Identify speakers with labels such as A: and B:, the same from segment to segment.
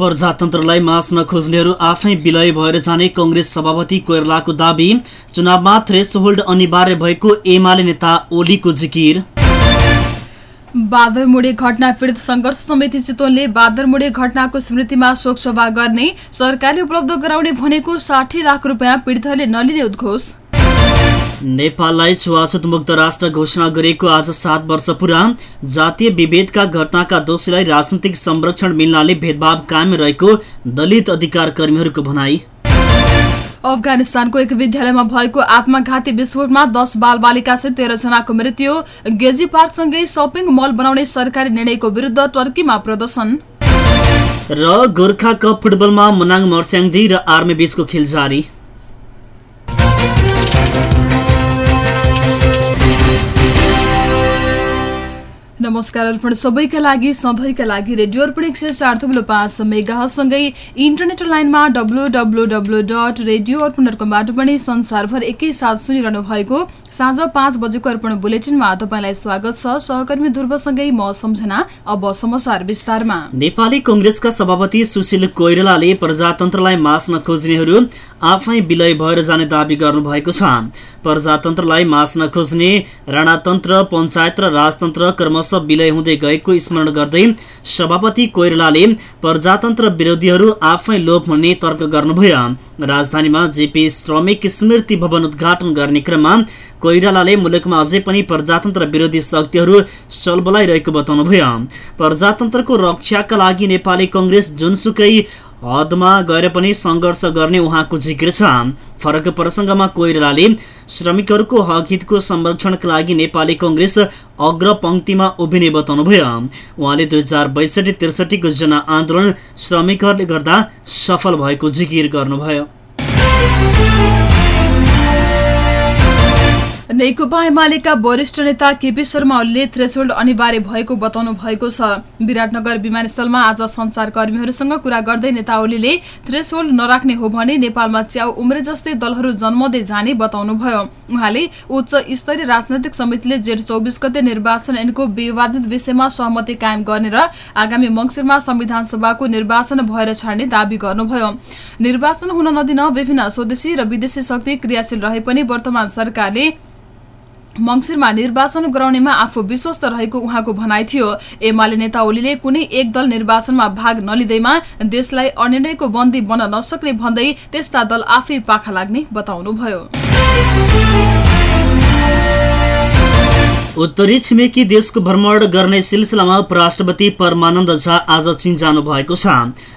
A: प्रजातन्त्रलाई मास्न खोज्नेहरू आफै विलय भएर जाने कङ्ग्रेस सभापति कोइरलाको दावी। चुनावमा थ्रेस होल्ड अनिवार्य भएको एमाले नेता ओलीको जिकिर।
B: बादरमुडे घटना पीडित सङ्घर्ष समिति चितवनले बादरमुडे घटनाको स्मृतिमा शोकसभा गर्ने सरकारले उपलब्ध गराउने भनेको साठी लाख रुपियाँ पीडितहरूले नलिने उद्घोष।
A: नेपाललाई छुवाछुत मुक्त राष्ट्र घोषणा गरेको आज सात वर्ष पुरा जातीय विभेदका घटनाका दोषीलाई राजनैतिक संरक्षण मिल्नाले भेदभाव कायम रहेको दलित अधिकार कर्मीहरूको भनाई।
B: अफगानिस्तानको एक विद्यालयमा भएको आत्मघाती विस्फोटमा दस बालबालिका सहित तेह्र जनाको मृत्यु। गेजी पार्कसँगै सपिङ मल बनाउने सरकारी निर्णयको विरुद्ध टर्कीमा प्रदर्शन।
A: र गोर्खा कप फुटबलमा मनाङ मर्स्याङदी र आर्मी बीचको खेल जारी।
B: नमस्कार अर्पण सबैका लागि सधैँका लागि रेडियो अर्पण एक सय चार थुप्रो पाँच मेगासँगै इन्टरनेट लाइनमा W W W dot radio Arpan dot कमबाट पनि संसारभर एकैसाथ सुनिरहनु भएको साँझ पाँच बजेको अर्पण बुलेटिनमा तपाईँलाई स्वागत छ। सहकर्मी ध्रुवसँगै म सम्झना अब समाचार विस्तारमा।
A: नेपाली कङ्ग्रेसका सभापति सुशील कोइरालाले प्रजातन्त्रलाई मास्न खोज्नेहरू आफै विलय भएर जाने दावी गर्नुभएको छ। प्रजातन्त्रलाई मास्न खोज्ने राणातन्त्र पञ्चायत र राजतन्त्र क्रमशः विलय हुँदै गएको स्मरण गर्दै सभापति कोइरालाले प्रजातन्त्र विरोधीहरू आफै लोप हुने तर्क गर्नुभयो। राजधानीमा जेपी श्रमिक स्मृति भवन उद्घाटन गर्ने क्रममा कोइरालाले मुलुकमा अझै पनि प्रजातन्त्र विरोधी शक्तिहरू चलबलाइरहेको बताउनुभयो। प्रजातन्त्रको रक्षाका लागि नेपाली कङ्ग्रेस जुनसुकै हदमा गएर पनि सङ्घर्ष गर्ने उहाँको जिकिर छ। फरक प्रसङ्गमा कोइरालाले श्रमिकहरूको हक हितको संरक्षणका लागि नेपाली कङ्ग्रेस अग्रपङ्क्तिमा उभिने बताउनुभयो। उहाँले दुई हजार बैसठी त्रिसठीको जनआन्दोलन श्रमिकहरूले गर्दा सफल भएको जिकिर गर्नुभयो।
B: नेकपा एमालेका वरिष्ठ नेता केपी शर्मा ओलीले थ्रेसोल्ड अनिवार्य भएको बताउनु भएको छ। विराटनगर विमानस्थलमा आज संचारकर्मीहरूसँग कुरा गर्दै नेता ओलीले थ्रेसोल्ड नराख्ने हो भने नेपालमा च्याउ उम्रे जस्तै दलहरू जन्मदै जाने बताउनुभयो। उहाँले उच्च स्तरीय राजनैतिक समितिले जेठ चौबिस गते निर्वाचन ऐनको विवादित विषयमा सहमति कायम गर्ने र आगामी मङ्सिरमा संविधान सभाको निर्वाचन भएर छाड्ने दावी गर्नुभयो। निर्वाचन हुन नदिन विभिन्न स्वदेशी र विदेशी शक्ति क्रियाशील रहे पनि वर्तमान सरकारले मङ्सिरमा निर्वाचन गराउनेमा आफू विश्वस्त रहेको उहाँको भनाइ थियो। एमाले नेता ओलीले कुनै एक दल निर्वाचनमा भाग नलिँदैमा देशलाई अनिर्णयको बन्दी बन्न नसक्ने भन्दै त्यस्ता दल आफै पाखा लाग्ने बताउनुभयो।
A: उत्तरी छिमेकी देशको भ्रमण गर्ने सिलसिलामा उपराष्ट्रपति परमानन्द झा आज चीन जानु भएको छ।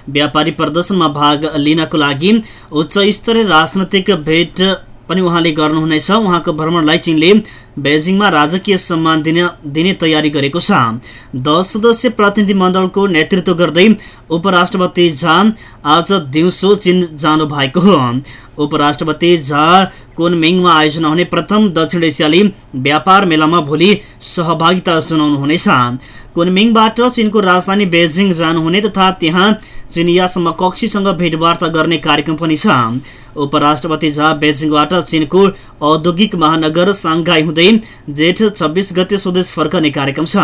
A: व्यापारी प्रदर्शनमा भाग लिनको लागि उच्च स्तरीय राजनैतिक भेट पनि उहाँले गर्नुहुनेछ। उहाँको भ्रमणलाई चीनले बेजिङमा राजकीय सम्मान दिने दिने तयारी गरेको छ। दस सदस्य प्रतिनिधि मण्डलको नेतृत्व गर्दै उपराष्ट्रपति झा आज दिउँसो चीन जानु भएको हो। उपराष्ट्रपति झा कुनमिङमा आयोजना हुने प्रथम दक्षिण एसियाली व्यापार मेलामा भोलि सहभागिता जनाउनुहुनेछ कुनमिङबाट चिनको राजधानी बेजिङ जानुहुने तथा त्यहाँ चिनिया समकक्षीसँग भेटवार्ता गर्ने कार्यक्रम पनि छ। उपराष्ट्रपति झा बेजिङबाट चिनको औद्योगिक महानगर साङ्घाई हुँदै जेठ छब्बिस गते स्वदेश फर्कने कार्यक्रम छ।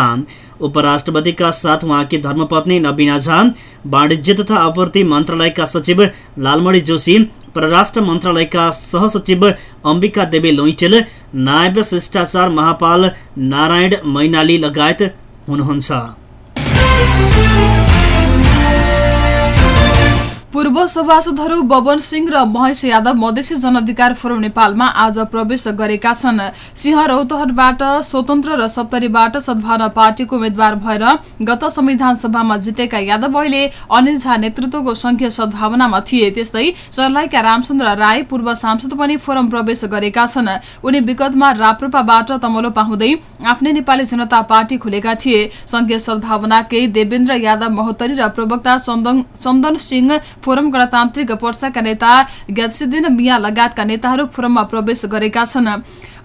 A: उपराष्ट्रपतिका साथ उहाँकी धर्मपत्नी नवीना झा वाणिज्य तथा आपूर्ति मन्त्रालयका सचिव लालमणि जोशी परराष्ट्र मन्त्रालयका सहसचिव अम्बिका देवी लोइटेल नायब शिष्टाचार महापाल नारायण मैनाली लगायत हुनुहुन्छ।
B: पूर्व सभासदहरू बबन सिंह र महेश यादव मधेसी जनअधिकार फोरम नेपालमा आज प्रवेश गरेका छन्। सिंह रौतहटबाट स्वतन्त्र र सप्तरीबाट सद्भावना पार्टीको उम्मेद्वार भएर गत संविधान सभामा जितेका यादव अहिले अनिल झा नेतृत्वको संघीय सद्भावनामा थिए। त्यस्तै सर्लाईका रामचन्द्र राई पूर्व सांसद पनि फोरम प्रवेश गरेका छन्। उनी विगतमा राप्रपाबाट तमलोपा हुँदै आफ्नै नेपाली जनता पार्टी खोलेका थिए। संघीय सद्भावनाकै देवेन्द्र यादव महोत्तरी र प्रवक्ता चन्दन सिंह फोरम गणतान्त्रिक पर्साका नेता ग्यासिदिन मिया लगायतका नेताहरू फोरममा प्रवेश गरेका छन्।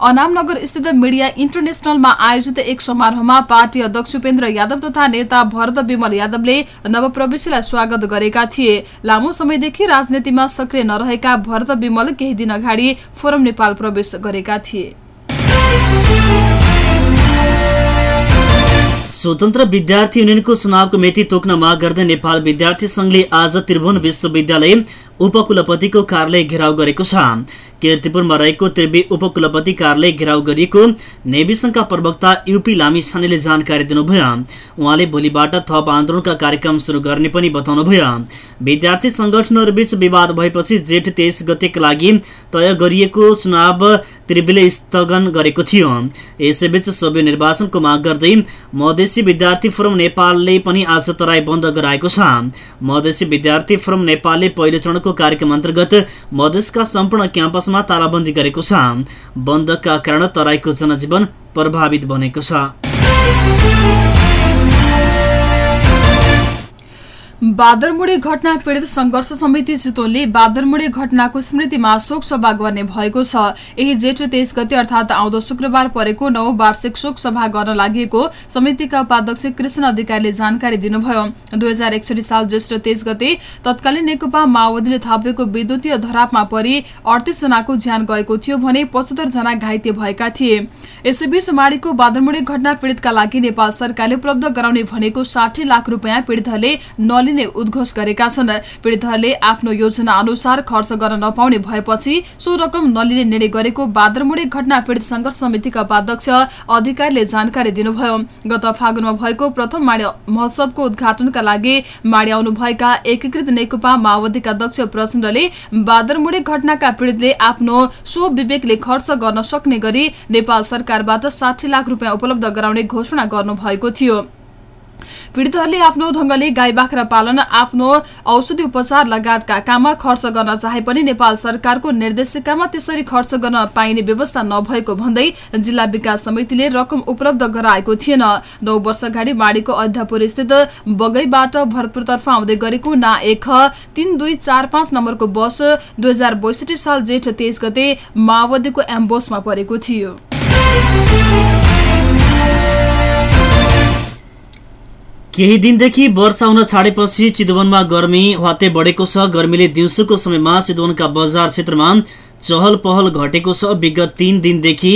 B: अनामनगर स्थित मिडिया इन्टरनेसनलमा आयोजित एक समारोहमा पार्टी अध्यक्ष उपेन्द्र यादव तथा नेता भरत विमल यादवले नवप्रवेशीलाई स्वागत गरेका थिए। लामो समयदेखि राजनीतिमा सक्रिय नरहेका भरत विमल केही दिन अगाडि फोरम नेपाल प्रवेश गरेका थिए।
A: स्वतन्त्र विद्यार्थी युनियनको चुनावको मिति तोक्न माग गर्दै नेपाल विद्यार्थी सङ्घले आज त्रिभुवन विश्वविद्यालय उपकुलपतिको कार्यालय घेराउ गरेको छ। किर्तिपुरमा रहेको त्रिवी उपकुलपति कार्यालय घेराउ गरिएको नेवी संघका प्रवक्ता युपी लामिछानेले जानकारी दिनुभयो। उहाँले भोलिबाट थप आन्दोलनका कार्यक्रम सुरु गर्ने पनि बताउनुभयो। विद्यार्थी संगठनहरूबीच विवाद भएपछि जेठ तेइस गतेका लागि तय गरिएको चुनाव त्रिवीले स्थगन गरेको थियो। यसैबीच सबै निर्वाचनको माग गर्दै मधेसी विद्यार्थी फोरम नेपालले पनि आज तराई बन्द गराएको छ। मधेसी विद्यार्थी फोरम नेपालले पहिलो चरणको कार्यक्रम अन्तर्गत मधेसका सम्पूर्ण क्याम्पसमा तालाबन्दी गरेको छ। बन्दका कारण तराईको जनजीवन प्रभावित बनेको छ।
B: बादरमुडे घटना पीड़ित संघर्ष समिति चितवनले बादरमुडे घटनाको स्मृतिमा शोक सभा गर्ने भएको छ। यही जेठ तेइस गते अर्थात आउँदो शुक्रबार परेको नौ वार्षिक शोक सभा गर्न लागि समितिका उपाध्यक्ष कृष्ण अधिकारीले जानकारी दिनुभयो। दुई साल जेष्ठ तेइस गते तत्कालीन नेकपा माओवादीले थापेको विद्युतीय धरापमा परि अडतिस जनाको ज्यान गएको थियो भने पचहत्तर जना घाइते भएका थिए। यसैबीच माडीको बादरमुडे घटना पीड़ितका लागि नेपाल सरकारले उपलब्ध गराउने भनेको साठी लाख रुपियाँ पीड़ितहरूले नलिने उद्घोष गरेका छन्। पीड़ितहरूले आफ्नो योजना अनुसार खर्च गर्न नपाउने भएपछि सो रकम नलिने निर्णय गरेको बादरमुडे घटना पीड़ित संघर्ष समितिका उपाध्यक्ष अधिकारीले जानकारी दिनुभयो। गत फागुनमा भएको प्रथम माडी महोत्सवको उद्घाटनका लागि माडी आउनुभएका एकीकृत नेकपा माओवादीका अध्यक्ष प्रचण्डले बादरमुडे घटनाका पीड़ितले आफ्नो सो विवेकले खर्च गर्न सक्ने गरी नेपाल सरकारबाट साठी लाख रुपियाँ उपलब्ध गराउने घोषणा गर्नुभएको थियो। पीड़ितहरूले आफ्नो ढंगले गाई बाख्रा पालन आफ्नो औषधि उपचार लगायतका काममा खर्च गर्न चाहे पनि नेपाल सरकारको निर्देशिकामा त्यसरी खर्च गर्न पाइने व्यवस्था नभएको भन्दै जिल्ला विकास समितिले रकम उपलब्ध गराएको थिएन। नौ वर्ष अगाडि माडीको अध्यापुर स्थित बगैबाट भरतपुरतर्फ आउँदै गरेको ना एक तीन दुई चार पाँच नम्बरको बस दुई साल जेठ तेइस गते माओवादीको एम्बोसमा परेको थियो।
A: केही दिनदेखि वर्षा हुन छाडेपछि चितवनमा गर्मी ह्वाते बढेको छ। गर्मीले दिउँसोको समयमा चितवनका बजार क्षेत्रमा चहल पहल घटेको छ। विगत तीन दिनदेखि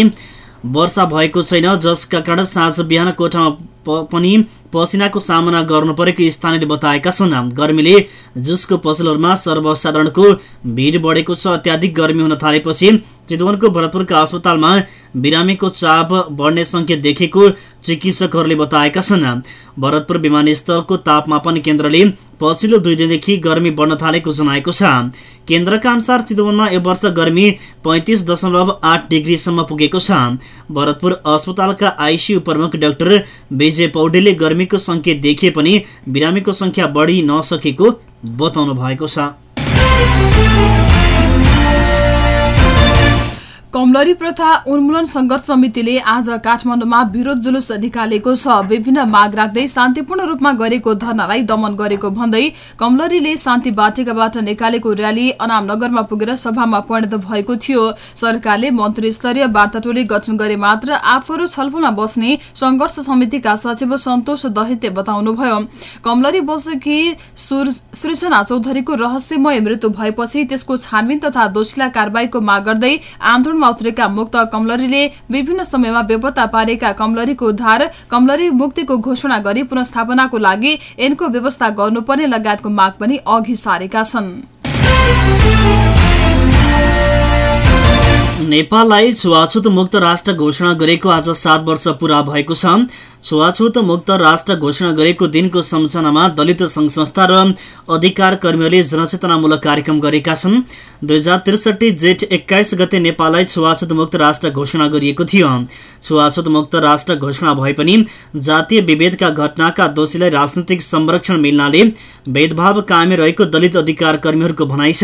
A: वर्षा भएको छैन। जसका कारण साँझ बिहान कोठामा पनि पसिनाको सामना गर्नु परेको स्थानीयले बताएका छन्। गर्मीले जुसको पसलहरूमा सर्वसाधारणको भिड बढेको छ। अत्याधिक गर्मी हुन थालेपछि चितवनको भरतपुरका अस्पतालमा बिरामीको चाप बढ्ने सङ्केत देखेको चिकित्सकहरूले बताएका छन्। भरतपुर विमानस्थलको तापमापन केन्द्रले पछिल्लो दुई दिनदेखि गर्मी बढ्न थालेको जनाएको छ। केन्द्रका अनुसार चितवनमा यो वर्ष गर्मी पैँतिस दशमलव आठ डिग्रीसम्म पुगेको छ। भरतपुर अस्पतालका आइसियु प्रमुख डाक्टर विजय पौडेलले गर्मीको सङ्केत देखिए पनि बिरामीको सङ्ख्या बढी नसकेको बताउनु भएको छ।
B: कमलरी प्रथा उन्मूलन संघर्ष समितिले आज काठमाडौँमा विरोध जुलुस निकालेको छ। विभिन्न माग राख्दै शान्तिपूर्ण रूपमा गरेको धरनालाई दमन गरेको भन्दै कमलरीले शान्ति बाटिकाबाट निकालेको र्याली अनामनगरमा पुगेर सभामा परिणत भएको थियो। सरकारले मन्त्री स्तरीय वार्ता टोली गठन गरे मात्र आफूहरू छलफलमा बस्ने संघर्ष समितिका सचिव सन्तोष दहिते बताउनुभयो। कमलरी बसेकी सृजना चौधरीको रहस्यमय मृत्यु भएपछि त्यसको छानबिन तथा दोषीलाई कारवाहीको माग गर्दै आन्दोलन आन्दोलनमा उत्रेका मुक्त कमलरीले विभिन्न समयमा बेपत्ता पारेका कमलरीको उद्धार कमलरी मुक्तिको घोषणा गरी पुनस्थापनाको लागि एनको व्यवस्था गर्नुपर्ने लगायतको माग पनि अघि सारेका छन्।
A: नेपाललाई छुवाछुत मुक्त राष्ट्र घोषणा गरेको आज सात वर्ष पूरा भएको छ। छुवाछुत मुक्त राष्ट्र घोषणा गरेको दिनको सम्झनामा दलित सङ्घ संस्था र अधिकार कर्मीहरूले जनचेतनामूलक कार्यक्रम गरेका छन्। दुई हजार त्रिसठी जेठ एक्काइस गते नेपाललाई छुवाछुत मुक्त राष्ट्र घोषणा गरिएको थियो। छुवाछुत मुक्त राष्ट्र घोषणा भए पनि जातीय विभेदका घटनाका दोषीलाई राजनैतिक संरक्षण मिल्नाले भेदभाव कायम रहेको दलित अधिकार कर्मीहरूको भनाइ छ।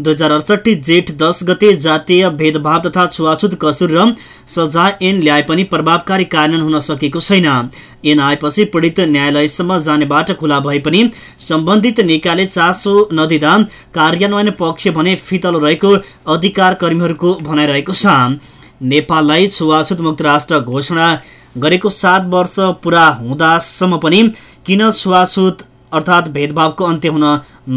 A: दुई हजार अडसठी जेठ दस गते जातीय भेदभाव तथा छुवाछुत कसुर र सजाय ऐन ल्याए पनि प्रभावकारी कार्यान्वयन हुन सकेको छैन। ऐन आएपछि पीडित न्यायालयसम्म जाने बाटो खुला भए पनि सम्बन्धित निकायले चासो नदिँदा कार्यान्वयन पक्ष भने फितलो रहेको अधिकार कर्मीहरूको भनाइरहेको छ। नेपाललाई छुवाछुत मुक्त राष्ट्र घोषणा गरेको सात वर्ष पुरा हुँदासम्म पनि किन छुवाछुत अर्थात् भेदभावको अन्त्य हुन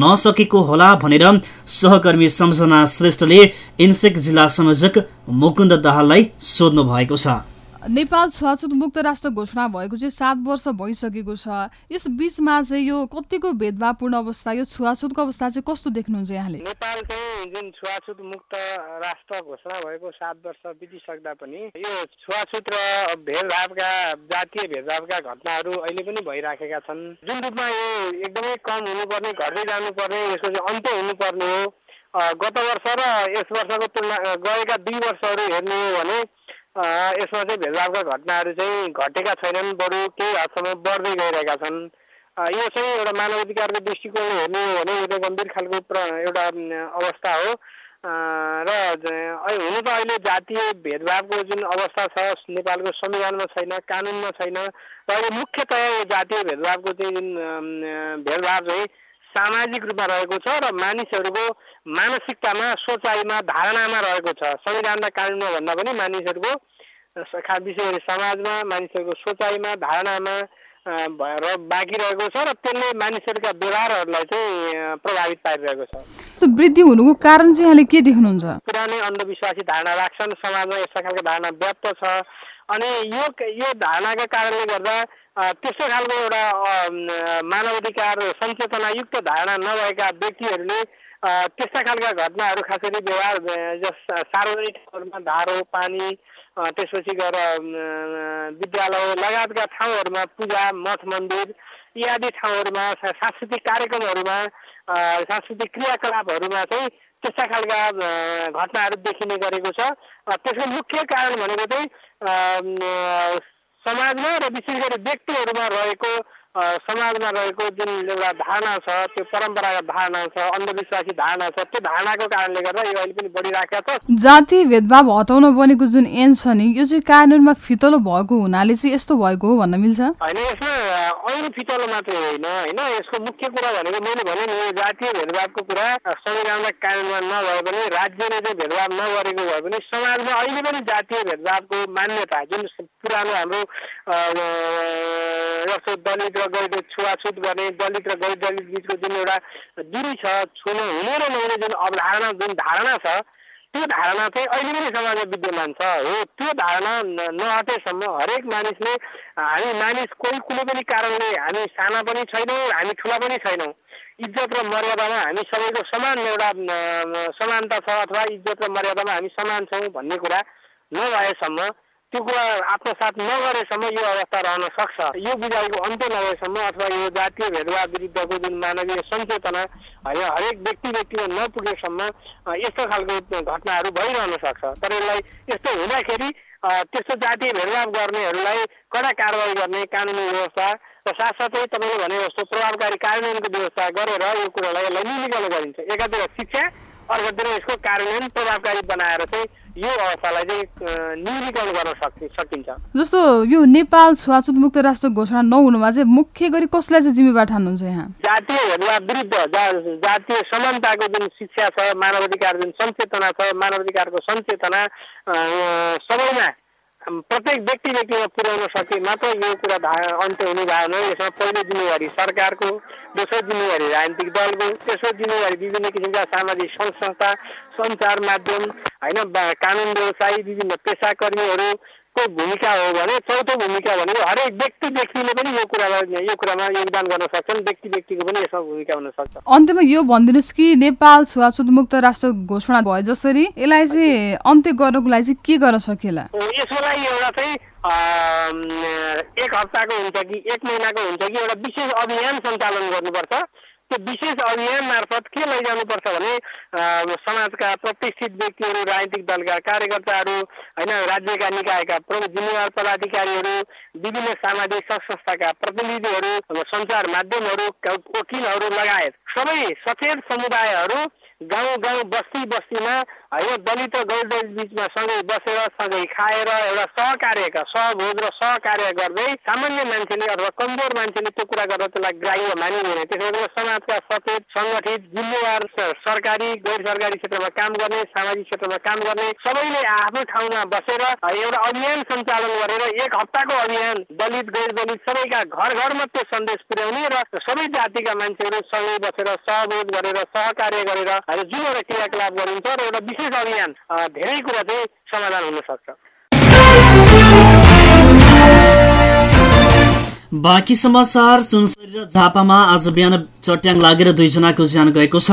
A: नसकेको होला भनेर सहकर्मी सम्झना श्रेष्ठले इन्सेक जिल्ला संयोजक मुकुन्द दाहाललाई सोध्नु भएको छ।
B: नेपाल छुवाछुत मुक्त राष्ट्र घोषणा भएको चाहिँ सात वर्ष भइसकेको छ। यस बिचमा चाहिँ यो कतिको भेदभावपूर्ण अवस्था यो छुवाछुतको अवस्था चाहिँ कस्तो देख्नुहुन्छ यहाँले?
C: नेपाल चाहिँ जुन छुवाछुत मुक्त राष्ट्र घोषणा भएको सात वर्ष बितिसक्दा पनि यो छुवाछुत र भेदभावका जातीय भेदभावका घटनाहरू अहिले पनि भइराखेका छन्। जुन रूपमा यो एकदमै कम हुनुपर्ने घट्दै जानुपर्ने यसको चाहिँ अन्त्य हुनुपर्ने हो। गत वर्ष र यस वर्षको तुलना गएका दुई वर्षहरू हेर्ने हो भने यसमा चाहिँ भेदभावका घटनाहरू चाहिँ घटेका छैनन् बरु केही हदसम्म बढ्दै गइरहेका छन्। यो चाहिँ एउटा मानव अधिकारको दृष्टिकोण हेर्ने हो भने यो गम्भीर खालको प्र एउटा अवस्था हो। र हुनु त अहिले जातीय भेदभावको जुन अवस्था छ नेपालको संविधानमा छैन कानुनमा छैन र अहिले मुख्यतया यो जातीय भेदभावको चाहिँ जुन भेदभाव चाहिँ सामाजिक रूपमा रहेको छ र मानिसहरूको मानसिकतामा सोचाइमा धारणामा रहेको छ। संविधान र कानुनमा भन्दा पनि मानिसहरूको विशेष गरी समाजमा मानिसहरूको सोचाइमा धारणामा र बाँकी रहेको छ र त्यसले मानिसहरूका व्यवहारहरूलाई चाहिँ प्रभावित पारिरहेको
B: छ। वृद्धि हुनुको कारण चाहिँ यहाँले के देख्नुहुन्छ?
C: पुरानै अन्धविश्वासी धारणा राख्छन्। समाजमा यस्ता खालको धारणा व्याप्त छ। अनि यो यो धारणाका कारणले गर्दा त्यस्तो खालको एउटा मानव अधिकार सचेतनायुक्त धारणा नभएका व्यक्तिहरूले त्यस्ता खालका घटनाहरू खास गरी व्यवहार जस सार्वजनिक ठाउँहरूमा धारो पानी त्यसपछि गएर विद्यालय लगायतका ठाउँहरूमा पूजा मठ मन्दिर इत्यादि ठाउँहरूमा सांस्कृतिक कार्यक्रमहरूमा सांस्कृतिक क्रियाकलापहरूमा चाहिँ त्यस्ता खालका घटनाहरू देखिने गरेको छ। त्यसको मुख्य कारण भनेको चाहिँ समाजमा र विशेष गरी व्यक्तिहरूमा रहेको समाजमा रहेको जुन एउटा धारणा छ त्यो परम्परागत धारणा छ अन्धविश्वासी धारणा छ त्यो धारणाको कारणले गर्दा यो अहिले पनि बढिरहेको छ।
B: जाति भेदभाव हटाउन बनेको जुन एन छ नि यो चाहिँ कानुनमा फितलो भएको हुनाले चाहिँ यस्तो भएको हो भन्न मिल्छ?
C: होइन यसमा ऐन फितलो मात्रै होइन होइन यसको मुख्य कुरा भनेको मैले भने नि जातीय भेदभावको कुरा संविधानमा कानुनमा नभए पनि राज्यले चाहिँ भेदभाव नगरेको भए पनि समाजमा अहिले पनि जातीय भेदभावको मान्यता जुन पुरानो हाम्रो दलित र गैर छुवाछुत गर्ने दलित र गैर दलित बिचको जुन एउटा दुरी छ छुन हुने र नहुने जुन अवधारणा जुन धारणा छ त्यो धारणा चाहिँ अहिले पनि समाजमा विद्यमान छ। हो त्यो धारणा नहटेसम्म हरेक मानिसले हामी मानिस कोही कुनै पनि कारणले हामी साना पनि छैनौँ हामी ठुला पनि छैनौँ। इज्जत र मर्यादामा हामी सबैको समान एउटा समानता छ अथवा इज्जत र मर्यादामा हामी समान छौँ भन्ने कुरा नभएसम्म त्यो कुरा आत्मसात नगरेसम्म यो अवस्था रहन सक्छ। यो बुझाइको अन्त्य नभएसम्म अथवा यो जातीय भेदभाव विरुद्धको जुन मानवीय सचेतना होइन हरेक व्यक्ति व्यक्तिमा नपुगेसम्म यस्तो खालको घटनाहरू भइरहन सक्छ। तर यसलाई यस्तो हुँदाखेरि त्यस्तो जातीय भेदभाव गर्नेहरूलाई कडा कारवाही गर्ने कानुनी व्यवस्था र साथसाथै तपाईँले भने जस्तो प्रभावकारी कार्यान्वयनको व्यवस्था गरेर यो कुरालाई यसलाई न्यूनीकरण गरिन्छ। एकातिर शिक्षा अर्कोतिर यसको कार्यान्वयन प्रभावकारी बनाएर चाहिँ यो अवस्थालाई चाहिँ न्यूनीकरण गर्न सकिन्छ।
B: जस्तो यो नेपाल छुवाछुत मुक्त राष्ट्र घोषणा नहुनुमा चाहिँ मुख्य गरी कसलाई चाहिँ जिम्मेवार ठान्नुहुन्छ यहाँ?
C: जातीय भेदभाव विरुद्ध जातीय समानताको जुन शिक्षा छ मानव अधिकार जुन सचेतना छ मानव अधिकारको सचेतना सबैमा प्रत्येक व्यक्ति व्यक्तिमा पुर्याउन सके मात्र यो कुरा अन्त्य हुने भएन। यसमा पहिलो जिम्मेवारी सरकारको दोस्रो जिम्मेवारी राजनीतिक दलको तेस्रो जिम्मेवारी विभिन्न किसिमका सामाजिक सङ्घ संस्था सञ्चार माध्यम होइन कानुन व्यवसायी विभिन्न पेसाकर्मीहरूको भूमिका हो भने चौथो भूमिका भनेको हरेक व्यक्ति व्यक्तिले पनि यो कुरालाई यो कुरामा योगदान गर्न सक्छन्। व्यक्ति व्यक्तिको पनि यसमा भूमिका हुन सक्छ।
B: अन्त्यमा यो भनिदिनुहोस् कि नेपाल छुवाछुत मुक्त राष्ट्र घोषणा भयो जसरी यसलाई चाहिँ अन्त्य गर्नको लागि चाहिँ के गर्न सकिएला?
C: यसको लागि एउटा चाहिँ एक हप्ताको हुन्छ कि एक महिनाको हुन्छ कि एउटा विशेष अभियान सञ्चालन गर्नुपर्छ। त्यो विशेष अभियान मार्फत के लैजानुपर्छ भने समाजका प्रतिष्ठित व्यक्तिहरू राजनीतिक दलका कार्यकर्ताहरू होइन राज्यका निकायका प्रमुख जिम्मेवार पदाधिकारीहरू विभिन्न सामाजिक संस्थाका प्रतिनिधिहरू सञ्चार माध्यमहरू वकिलहरू लगायत सबै सचेत समुदायहरू गाउँ गाउँ बस्ती बस्तीमा होइन दलित र गैर दलित बिचमा सँगै बसेर सँगै खाएर एउटा सहकार्यका सहभोज र सहकार्य गर्दै सामान्य मान्छेले अथवा कमजोर मान्छेले त्यो कुरा गर्दा त्यसलाई ग्राह्य मानिँदैन त्यसो गरी समाजका सचेत सङ्गठित जिम्मेवार सरकारी गैर सरकारी क्षेत्रमा काम गर्ने सामाजिक क्षेत्रमा काम गर्ने सबैले आफ्नो ठाउँमा बसेर एउटा अभियान सञ्चालन गरेर एक हप्ताको अभियान दलित गैर दलित सबैका घर घरमा त्यो सन्देश पुर्याउने र सबै जातिका मान्छेहरू सँगै बसेर सहभोज गरेर सहकार्य गरेर जुन एउटा क्रियाकलाप गरिन्छ र एउटा विशेष विशेष अभियान धेरै कुरा चाहिँ समाधान हुन सक्छ
A: बाँकी समाचार सुनसरी र झापामा आज बिहान चट्याङ लागेर दुईजनाको ज्यान गएको छ।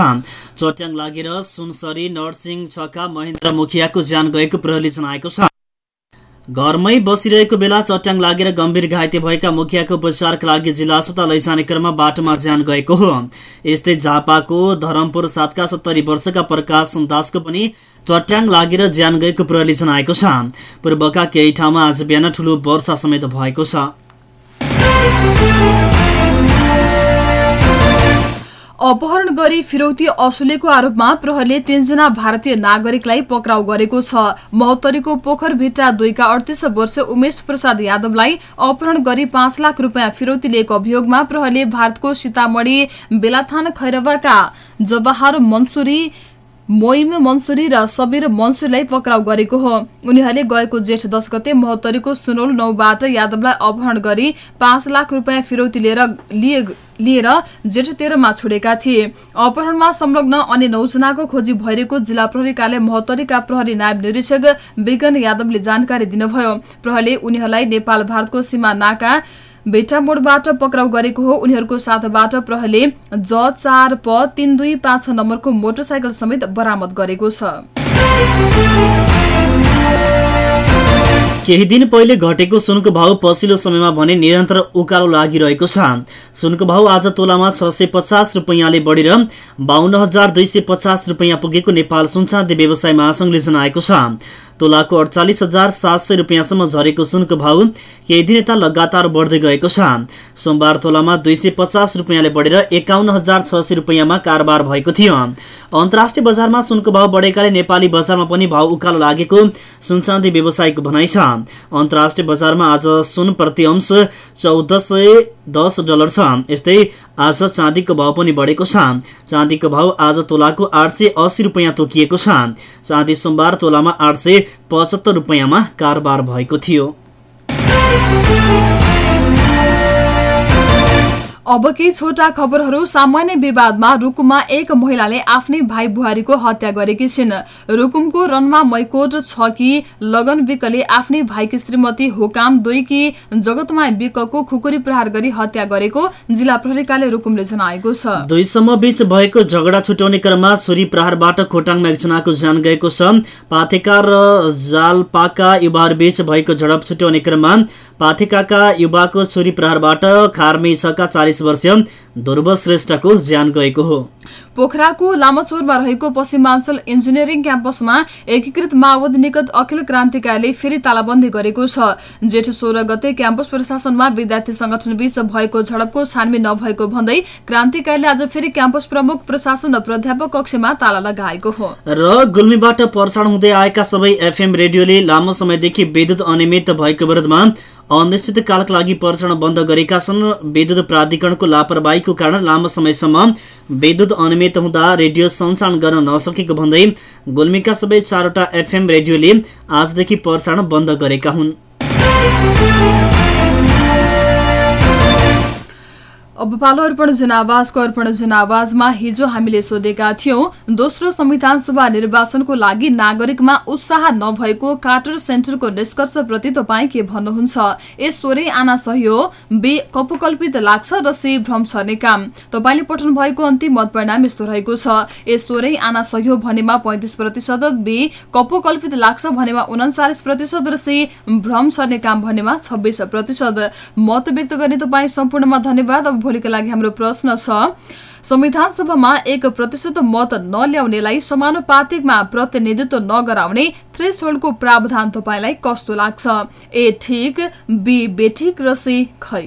A: चट्याङ लागेर सुनसरी नरसिंह छका महेन्द्र मुखियाको ज्यान गएको प्रहरीले जनाएको छ। घरमै बसिरहेको बेला चट्याङ लागेर गम्भीर घाइते भएका मुखियाको उपचारका लागि जिल्ला अस्पताल लैजाने क्रममा बाटोमा ज्यान गएको हो। यस्तै झापाको धरमपुर सातका सत्तरी वर्षका प्रकाश दासको पनि चट्याङ लागेर ज्यान गएको प्रहरीले जनाएको छ। पूर्वका केही ठाउँमा आज बिहान ठूलो वर्षा समेत भएको छ।
B: अपहरण गरी फिरौती असुलेको आरोपमा प्रहरले तीनजना भारतीय नागरिकलाई पक्राउ गरेको छ। महोत्तरीको पोखर भिट्टा दुईका अडतिस वर्ष उमेश प्रसाद यादवलाई अपहरण गरी पाँच लाख रुपियाँ फिरौती लिएको अभियोगमा प्रहरले भारतको सीतामढ़ी बेलाथान खैरवाका जवाहर मन्सुरी मोइम मन्सुरी र सबीर मन्सुरीलाई पक्राउ गरेको हो। उनीहरूले गएको जेठ दश गते महोत्तरीको सुनौल नौबाट यादवलाई अपहरण गरी पाँच लाख रुपियाँ फिरौती लिएर लिएर जेठ तेह्रमा छोडेका थिए। अपहरणमा संलग्न अन्य नौजनाको खोजी भइरहेको जिल्ला प्रहरी कार्यालय महोत्तरीका प्रहरी नायब निरीक्षक विगन यादवले जानकारी दिनुभयो। प्रहरीले उनीहरूलाई नेपाल भारतको सीमा नाका बेटा मोडबाट पक्राउ गरेको हो। उनीहरूको साथबाट प्रहरीले ज चार प तीन दुई पाँच नम्बरको मोटरसाइकल समेत बरामद गरेको छ।
A: केही दिन पहिले घटेको सुनको भाउ पछिल्लो समयमा भने निरन्तर उकालो लागिरहेको छ। सुनको भाउ आज तोलामा छ सय पचास रुपियाँले बढेर बाहन्न हजार दुई सय पचास रुपियाँ पुगेको नेपाल सुनचाँदी व्यवसाय महासङ्घले जनाएको छ। तोलाको अडचालिस हजार सात सय रुपियाँसम्म झरेको सुनको भाउ केही दिन यता लगातार बढ्दै गएको छ। सोमबार तोलामा दुई सय पचास रुपियाँले बढेर एकाउन्न हजार छ सय रुपियाँमा कारोबार भएको थियो। अन्तर्राष्ट्रिय बजारमा सुनको भाव बढेकाले नेपाली बजारमा पनि भाव उकालो लागेको सुनचाँदी व्यवसायीको भनाइ छ। अन्तर्राष्ट्रिय बजारमा आज सुन प्रति अंश चौध दस डलर छ यस्तै आज चाँदीको भाव पनि बढेको छ चाँदीको भाव आज तोलाको आठ सय अस्सी रुपियाँ तोकिएको छ चाँदी सोमबार तोलामा आठ सय पचहत्तर रुपियाँमा कारोबार भएको थियो।
B: अब केही छोटा खबरहरू सामान्य विवादमा रुकुममा एक महिलाले आफ्नै भाइ बुहारीको हत्या गरेकी छिन्। रुकुमको रनमा मैकोट छ कि लगन विकले आफ्नै भाइकी श्रीमती होकाम दुईकी जगतमाय विकको खुकुरी प्रहार गरी हत्या गरेको जिल्ला प्रहरी रुकुमले जनाएको छ।
A: दुई समूह बीच भएको झगडा छुट्याउने क्रममा छुरी प्रहारबाट खोटाङमा एकजनाको ज्यान गएको छ। पाथेका र जालपाका युवाहरू बीच भएको झडप छुट्याउने क्रममा पाथिकाका युवाको छोरी प्रहारबाट खारमी छका वर्षीय ध्रुव श्रेष्ठको ज्यान गएको हो।
B: पोखराको लामाचौरमा रहेको पश्चिमाञ्चल इन्जिनियरिङ क्याम्पसमा एकीकृत माओवादी निकट अखिल क्रान्तिकारीले फेरि तालाबन्दी गरेको छ। जेठ सोह्र गते क्याम्पस प्रशासनमा विद्यार्थी संगठन बीच भएको झडपको छानबिन नभएको भन्दै क्रान्तिकारीले आज फेरि क्याम्पस प्रमुख प्रशासन र प्राध्यापक कक्षमा ताला लगाएको हो।
A: र गुल्मीबाट प्रसारण हुँदै आएका सबै एफएम रेडियोले लामो समयदेखि विद्युत अनियमित भएको अनिश्चितकालका लागि प्रसारण बन्द गरेका छन्। विद्युत प्राधिकरणको लापरवाहीको कारण लामो समयसम्म विद्युत अनियमित हुँदा रेडियो सञ्चालन गर्न नसकेको भन्दै गुल्मीका सबै चारवटा एफएम रेडियोले आजदेखि प्रसारण बन्द गरेका हुन्।
B: अब पालो अर्पण जनावाजको अर्पण जनावाजमा हिजो हामीले सोधेका थियौं दोस्रो संविधान सभा निर्वाचनको लागि नागरिकमा उत्साह नभएको कार्टर सेन्टरको निष्कर्षप्रति तपाईँ के भन्नुहुन्छ? ए आना बे कपुकल्पित लाग्छ र से भ्रम छर्ने काम। तपाईँले पठाउनु भएको अन्तिम मत परिणाम यस्तो रहेको छ। ए आना सही भनेमा पैँतिस प्रतिशत बे कपोकल्पित लाग्छ भनेमा उन्चालिस प्रतिशत र से भ्रम छर्ने काम भनेमा छब्बिस प्रतिशत। मत व्यक्त गर्ने तपाईँ सम्पूर्णमा धन्यवाद। भोलिका लागि हाम्रो प्रश्न छ। संविधान सभामा एक प्रतिशत मत नल्याउनेलाई समानुपातिकमा प्रतिनिधित्व नगराउने थ्रेस होल्डको प्रावधान तपाईँलाई कस्तो लाग्छ? ए ठिक बी बेठिक र सी खै।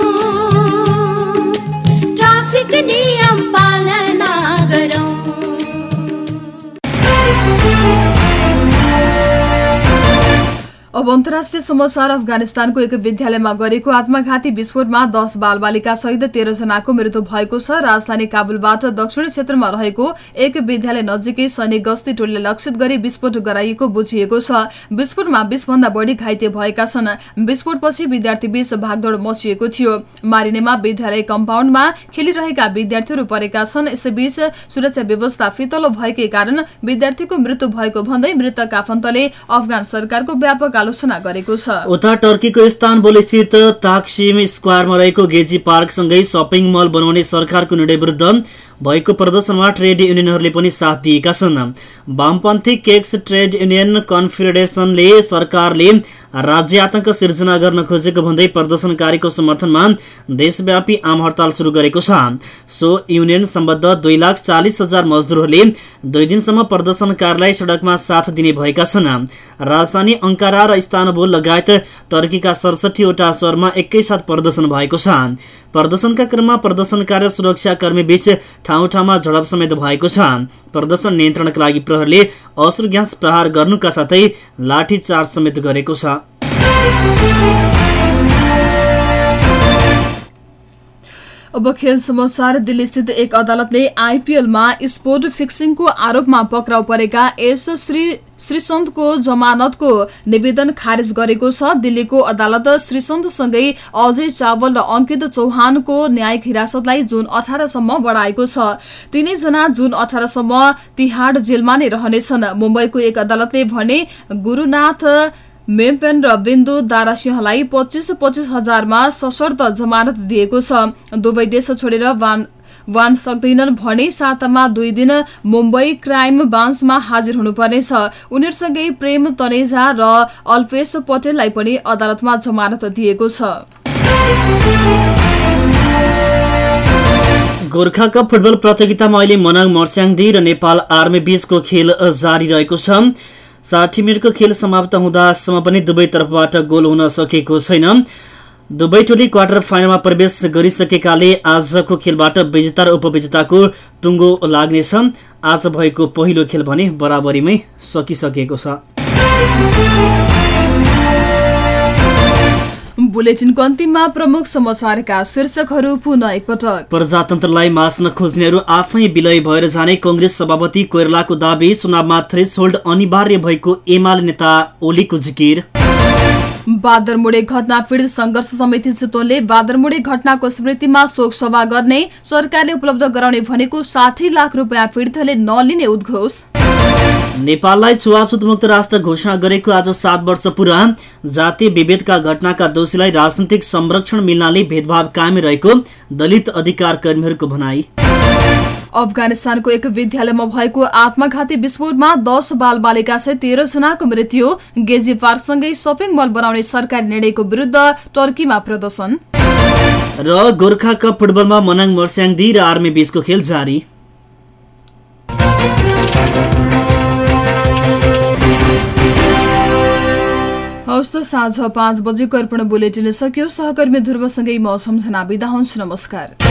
B: अब अन्तर्राष्ट्रिय समाचार अफगानिस्तानको एक विद्यालयमा गरेको आत्मघाती विस्फोटमा दस बालबालिका सहित तेह्र जनाको मृत्यु भएको छ। राजधानी काबुलबाट दक्षिणी क्षेत्रमा रहेको एक विद्यालय नजिकै सैनिक गस्ती टोलीलाई लक्षित गरी विस्फोट गराइएको बुझिएको छ। विस्फोटमा बीस भन्दा बढी घाइते भएका छन्। विस्फोटपछि विद्यार्थी बीच भागदौड़ मचिएको थियो। मारिनेमा विद्यालय कम्पाउन्डमा खेलिरहेका विद्यार्थीहरू परेका छन्। यसैबीच सुरक्षा व्यवस्था फितलो भएकै कारण विद्यार्थीको मृत्यु भएको भन्दै मृतक आफन्तले अफगान सरकारको व्यापक आलोचना गरेको छ।
A: उता टर्कीको इस्तानबुल स्थित ताक्सिम स्क्वायरमा रहेको गेजी पार्कसँगै सपिङ मल बनाउने सरकारको निर्णय विरुद्ध भएको प्रदर्शनमा ट्रेड युनियनहरूले पनि साथ दिएका छन्। वामपन्थी केक्स ट्रेड युनियन कन्फेडरेसनले सरकारले राज्य आतंक सिर्जना गर्न खोजेको भन्दै प्रदर्शनकारीको समर्थनमा देशव्यापी आम हडताल सुरु गरेको छ। सो युनियन सम्बद्ध दुई लाख चालिस हजार मजदुरहरूले दुई दिनसम्म प्रदर्शनकारीलाई सडकमा साथ दिने भएका छन्। राजधानी अङ्कारा र इस्तानबुल लगायत टर्कीका सडसठीवटा शहरमा एकैसाथ प्रदर्शन भएको छ। प्रदर्शनका क्रममा प्रदर्शनकारी र सुरक्षाकर्मी बीच ठाउँ ठाउँमा झडप समेत भएको छ। प्रदर्शन नियन्त्रणका लागि प्रहरले अश्रु ग्यास प्रहार गर्नुका साथै लाठीचार्ज समेत गरेको छ।
B: अब खेल समाचार दिल्ली स्थित एक अदालतले आइपीएलमा स्पोर्ट फिक्सिङको आरोपमा पक्राउ परेका एस श्री श्रीसन्तको जमानतको निवेदन खारेज गरेको छ। दिल्लीको अदालत श्रीसन्तसँगै अजय चावल र अङ्कित चौहानको न्यायिक हिरासतलाई जुन अठारसम्म बढाएको छ। तीनैजना जुन अठारसम्म तिहाड जेलमा नै रहनेछन्। मुम्बईको एक अदालतले भने गुरूनाथ मेम्पेन र बिन्दु दारासिंहलाई पच्चिस पच्चिस हजारमा सशर्त जमानत दिएको छ। दुवै देश छोडेर वान वान सक्दैनन् भने सातामा दुई दिन मुम्बई क्राइम बान्समा हाजिर हुनुपर्नेछ। उनीहरूसँगै प्रेम तनेजा र अल्पेश पटेललाई पनि अदालतमा जमानत दिएको छ।
A: गोर्खा कप फुटबल प्रतियोगितामा अहिले मनाङ मर्स्याङदी र नेपाल आर्मी बीचको खेल जारी रहेको छ। साठी मिनटको खेल समाप्त हुँदासम्म पनि दुवै तर्फबाट गोल हुन सकेको छैन। दुवै टोली क्वार्टर फाइनलमा प्रवेश गरिसकेकाले आजको खेलबाट विजेता र उपविजेताको टुङ्गो लाग्नेछ। आज भएको पहिलो खेल भने बराबरीमै सकिसकेको छ।
B: बुलेटिनको अन्तिममा प्रमुख समाचारका शीर्षकहरू पुनः एकपटक।
A: प्रजातन्त्रलाई मास्न खोज्नेहरू आफै विलय भएर जाने कङ्ग्रेस सभापति कोइरलाको दावी चुनावमा थ्रेसहोल्ड अनिवार्य भएको एमाले नेता ओलीको जिकिर।
B: बादरमुडे घटना पीडित संघर्ष समिति चितवनले बादरमुडे घटनाको स्मृतिमा शोक सभा गर्ने सरकारले उपलब्ध गराउने भनेको साठी लाख रुपियाँ पीडितहरूले नलिने उद्घोष।
A: नेपाललाई छुवाछुत मुक्त राष्ट्र घोषणा गरेको आज सात वर्ष पुरा जातीय विभेदका घटनाका दोषीलाई राजनैतिक संरक्षण मिल्नाले भेदभाव कायम रहेको दलित अधिकार कर्मीहरूको भनाई।
B: अफगानिस्तानको एक विद्यालयमा भएको आत्मघाती विस्फोटमा दस बाल बालिका सहित तेह्र जनाको मृत्यु। गेजी पार्कसँगै सपिङ मल बनाउने सरकारी निर्णयको विरुद्ध टर्कीमा प्रदर्शन।
A: र गोर्खा कप फुटबलमा मनाङ मर्स्याङदी र आर्मी बीचको खेल जारी।
B: हवस् त साँझ पाँच बजेको अर्पण बुलेटिन सक्यो। सहकर्मी ध्रुवसँगै म सम्झना बिदा हुन्छु। नमस्कार।